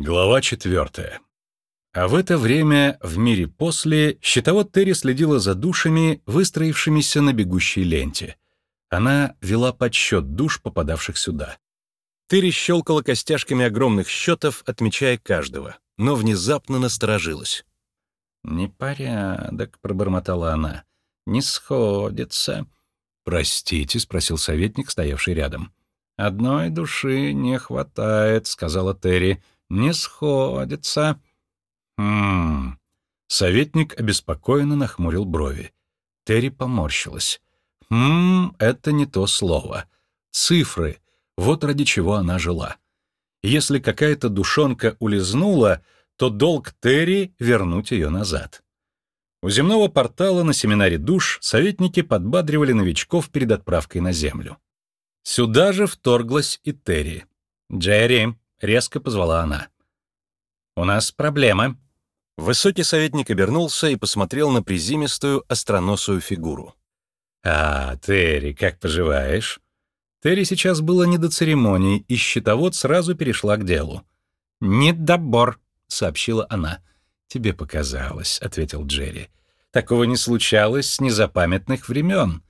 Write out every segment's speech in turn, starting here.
Глава четвертая. А в это время в мире после счетовод Терри следила за душами, выстроившимися на бегущей ленте. Она вела подсчет душ, попадавших сюда. Терри щелкала костяшками огромных счетов, отмечая каждого, но внезапно насторожилась. «Непорядок», — пробормотала она. «Не сходится». «Простите», — спросил советник, стоявший рядом. «Одной души не хватает», — сказала Терри не сходится. Хм. Советник обеспокоенно нахмурил брови. Терри поморщилась. Хм, это не то слово. Цифры. Вот ради чего она жила. Если какая-то душонка улизнула, то долг Терри вернуть ее назад. У земного портала на семинаре душ советники подбадривали новичков перед отправкой на Землю. Сюда же вторглась и Терри. «Джерри, — резко позвала она. «У нас проблема». Высокий советник обернулся и посмотрел на призимистую остроносую фигуру. «А, Терри, как поживаешь?» Терри сейчас было не до церемоний, и счетовод сразу перешла к делу. «Недобор», — сообщила она. «Тебе показалось», — ответил Джерри. «Такого не случалось с незапамятных времен».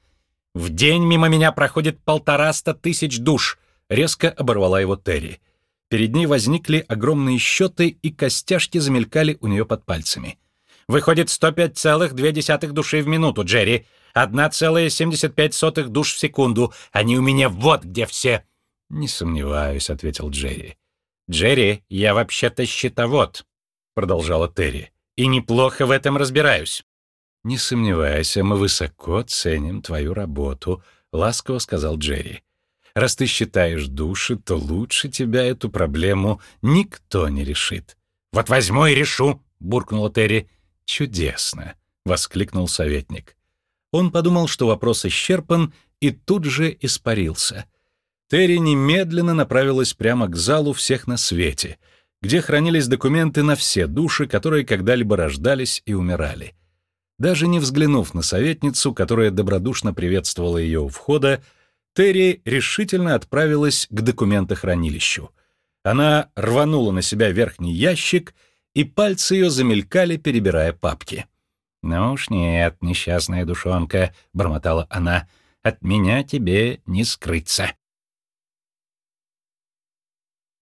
«В день мимо меня проходит полтораста тысяч душ», — резко оборвала его Терри. Перед ней возникли огромные счеты, и костяшки замелькали у нее под пальцами. «Выходит 105,2 души в минуту, Джерри. 1,75 душ в секунду. Они у меня вот где все». «Не сомневаюсь», — ответил Джерри. «Джерри, я вообще-то счетовод», — продолжала Терри. «И неплохо в этом разбираюсь». «Не сомневайся, мы высоко ценим твою работу», — ласково сказал Джерри. Раз ты считаешь души, то лучше тебя эту проблему никто не решит. «Вот возьму и решу!» — буркнула Терри. «Чудесно!» — воскликнул советник. Он подумал, что вопрос исчерпан, и тут же испарился. Терри немедленно направилась прямо к залу всех на свете, где хранились документы на все души, которые когда-либо рождались и умирали. Даже не взглянув на советницу, которая добродушно приветствовала ее у входа, Терри решительно отправилась к документохранилищу. Она рванула на себя верхний ящик, и пальцы ее замелькали, перебирая папки. «Ну уж нет, несчастная душонка», — бормотала она, — «от меня тебе не скрыться».